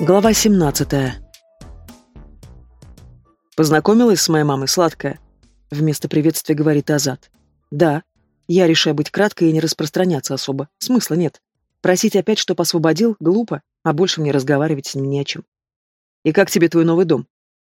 Глава 17. Познакомилась с моей мамой, сладкая. Вместо приветствия говорит Азат. Да. Я решаю быть краткой и не распространяться особо. Смысла нет. Просить опять, чтоб освободил, глупо, а больше мне разговаривать с ним не о чем. И как тебе твой новый дом?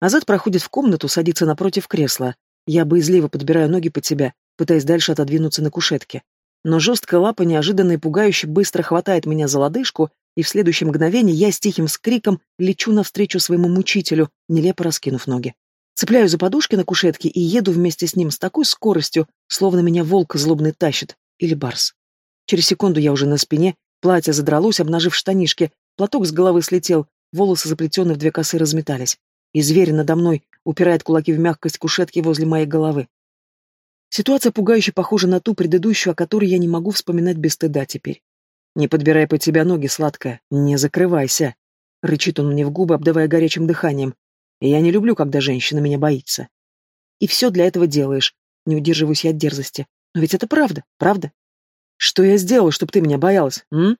Азат проходит в комнату, садится напротив кресла. Я боязливо подбираю ноги под себя, пытаясь дальше отодвинуться на кушетке. Но жесткая лапа неожиданно и пугающе быстро хватает меня за лодыжку и в следующее мгновение я с тихим скриком лечу навстречу своему мучителю, нелепо раскинув ноги. Цепляю за подушки на кушетке и еду вместе с ним с такой скоростью, словно меня волк злобный тащит, или барс. Через секунду я уже на спине, платье задралось, обнажив штанишки, платок с головы слетел, волосы, заплетенные в две косы, разметались. И зверь надо мной упирает кулаки в мягкость кушетки возле моей головы. Ситуация пугающе похожа на ту предыдущую, о которой я не могу вспоминать без стыда теперь. «Не подбирай под тебя ноги, сладкая, не закрывайся!» Рычит он мне в губы, обдавая горячим дыханием. «Я не люблю, когда женщина меня боится». «И все для этого делаешь», не удерживаюсь я от дерзости. «Но ведь это правда, правда?» «Что я сделал, чтобы ты меня боялась, м?»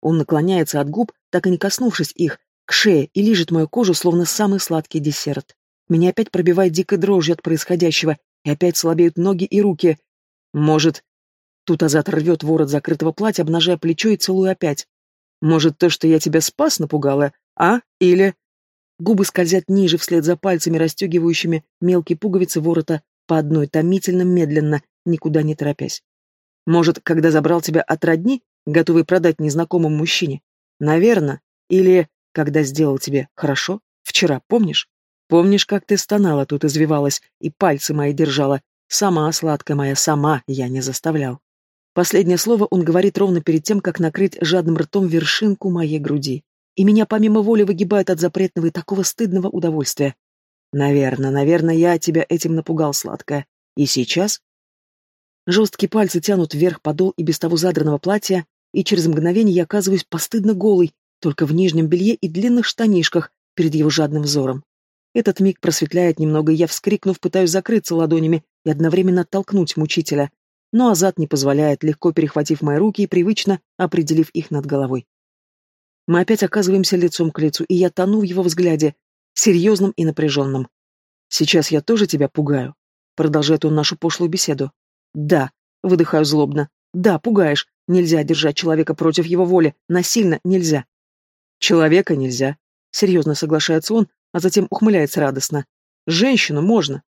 Он наклоняется от губ, так и не коснувшись их, к шее и лижет мою кожу, словно самый сладкий десерт. Меня опять пробивает дикой дрожью от происходящего, и опять слабеют ноги и руки. Может, Тут Азат рвет ворот закрытого платья, обнажая плечо и целую опять. Может, то, что я тебя спас, напугало, а? Или... Губы скользят ниже, вслед за пальцами, расстегивающими мелкие пуговицы ворота, по одной томительно, медленно, никуда не торопясь. Может, когда забрал тебя от родни, готовый продать незнакомому мужчине? Наверно. Или когда сделал тебе хорошо? Вчера, помнишь? Помнишь, как ты стонала тут, извивалась, и пальцы мои держала? Сама, сладкая моя, сама, я не заставлял. Последнее слово он говорит ровно перед тем, как накрыть жадным ртом вершинку моей груди. И меня помимо воли выгибает от запретного и такого стыдного удовольствия. Наверное, наверное, я тебя этим напугал, сладкая. И сейчас? Жесткие пальцы тянут вверх подол и без того задранного платья, и через мгновение я оказываюсь постыдно голой, только в нижнем белье и длинных штанишках перед его жадным взором. Этот миг просветляет немного, и я, вскрикнув, пытаюсь закрыться ладонями и одновременно оттолкнуть мучителя, но Азат не позволяет, легко перехватив мои руки и привычно определив их над головой. Мы опять оказываемся лицом к лицу, и я тону в его взгляде, серьезном и напряженном. «Сейчас я тоже тебя пугаю», — продолжает он нашу пошлую беседу. «Да», — выдыхаю злобно, — «да, пугаешь. Нельзя держать человека против его воли, насильно нельзя». «Человека нельзя», — серьезно соглашается он, а затем ухмыляется радостно. «Женщину можно».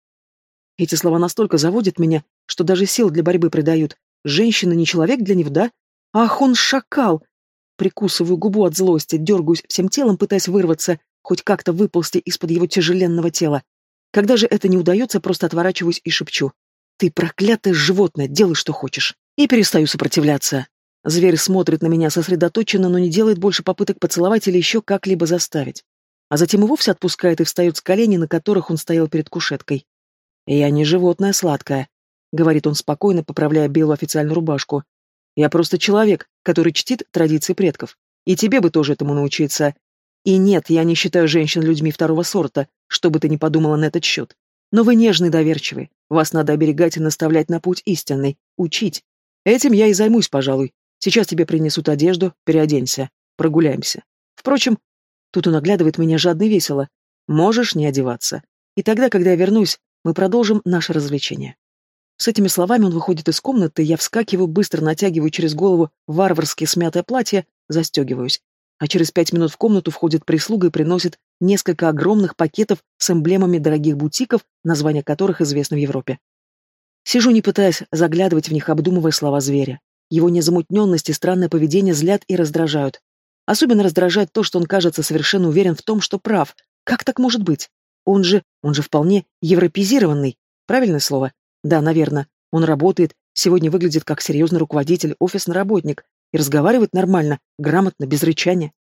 Эти слова настолько заводят меня, что даже сил для борьбы придают. Женщина не человек для него, да? Ах, он шакал! Прикусываю губу от злости, дергаюсь всем телом, пытаясь вырваться, хоть как-то выползти из-под его тяжеленного тела. Когда же это не удается, просто отворачиваюсь и шепчу. «Ты проклятое животное, делай, что хочешь». И перестаю сопротивляться. Зверь смотрит на меня сосредоточенно, но не делает больше попыток поцеловать или еще как-либо заставить. А затем и вовсе отпускает и встает с колени, на которых он стоял перед кушеткой. «Я не животное сладкое», — говорит он спокойно, поправляя белую официальную рубашку. «Я просто человек, который чтит традиции предков. И тебе бы тоже этому научиться. И нет, я не считаю женщин людьми второго сорта, что бы ты ни подумала на этот счет. Но вы нежный и доверчивый. Вас надо оберегать и наставлять на путь истинный, учить. Этим я и займусь, пожалуй. Сейчас тебе принесут одежду, переоденься, прогуляемся. Впрочем, тут он оглядывает меня жадно и весело. Можешь не одеваться. И тогда, когда я вернусь, мы продолжим наше развлечение. С этими словами он выходит из комнаты, я вскакиваю, быстро натягиваю через голову варварски смятое платье, застегиваюсь. А через пять минут в комнату входит прислуга и приносит несколько огромных пакетов с эмблемами дорогих бутиков, названия которых известны в Европе. Сижу, не пытаясь заглядывать в них, обдумывая слова зверя. Его незамутненность и странное поведение злят и раздражают. Особенно раздражает то, что он кажется совершенно уверен в том, что прав. Как так может быть? Он же, он же вполне европезированный. Правильное слово? Да, наверное. Он работает, сегодня выглядит как серьезный руководитель, офисный работник и разговаривает нормально, грамотно, без рычания.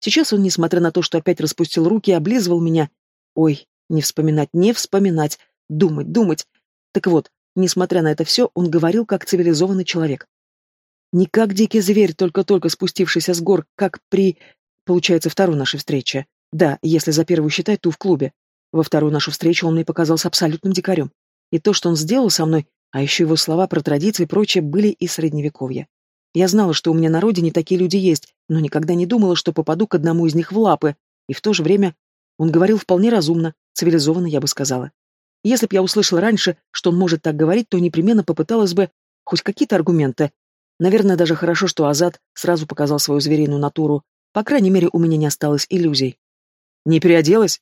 Сейчас он, несмотря на то, что опять распустил руки, облизывал меня. Ой, не вспоминать, не вспоминать, думать, думать. Так вот, несмотря на это все, он говорил как цивилизованный человек. Не как дикий зверь, только-только спустившийся с гор, как при... Получается, второй нашей встрече. Да, если за первую считать, ту в клубе. Во вторую нашу встречу он мне показался абсолютным дикарем. И то, что он сделал со мной, а еще его слова про традиции и прочее, были из средневековья. Я знала, что у меня на родине такие люди есть, но никогда не думала, что попаду к одному из них в лапы. И в то же время он говорил вполне разумно, цивилизованно, я бы сказала. Если б я услышала раньше, что он может так говорить, то непременно попыталась бы хоть какие-то аргументы. Наверное, даже хорошо, что Азат сразу показал свою звериную натуру. По крайней мере, у меня не осталось иллюзий. «Не переоделась?»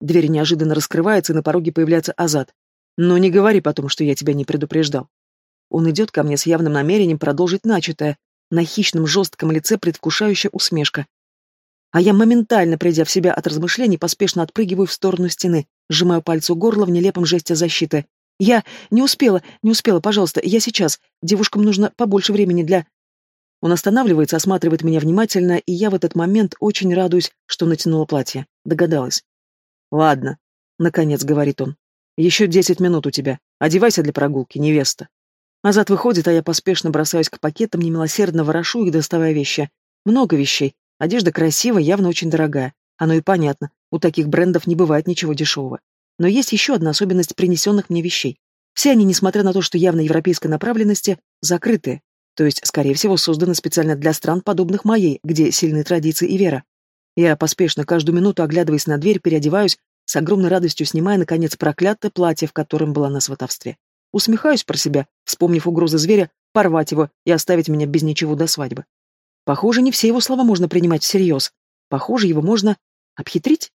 Дверь неожиданно раскрывается, и на пороге появляется Азат. «Но не говори потом, что я тебя не предупреждал». Он идет ко мне с явным намерением продолжить начатое, на хищном жестком лице предвкушающая усмешка. А я, моментально придя в себя от размышлений, поспешно отпрыгиваю в сторону стены, сжимаю пальцы у горла в нелепом жесте защиты. «Я не успела, не успела, пожалуйста, я сейчас. Девушкам нужно побольше времени для...» Он останавливается, осматривает меня внимательно, и я в этот момент очень радуюсь, что натянула платье. Догадалась. «Ладно», — наконец говорит он. «Еще десять минут у тебя. Одевайся для прогулки, невеста». Азат выходит, а я поспешно бросаюсь к пакетам, немилосердно ворошу их, доставая вещи. Много вещей, Одежда красивая, явно очень дорогая. Оно и понятно, у таких брендов не бывает ничего дешевого. Но есть еще одна особенность принесенных мне вещей. Все они, несмотря на то, что явно европейской направленности, закрытые. То есть, скорее всего, созданы специально для стран, подобных моей, где сильные традиции и вера. Я поспешно, каждую минуту оглядываясь на дверь, переодеваюсь, с огромной радостью снимая, наконец, проклятое платье, в котором была на сватовстве. Усмехаюсь про себя, вспомнив угрозы зверя, порвать его и оставить меня без ничего до свадьбы. Похоже, не все его слова можно принимать всерьез. Похоже, его можно обхитрить.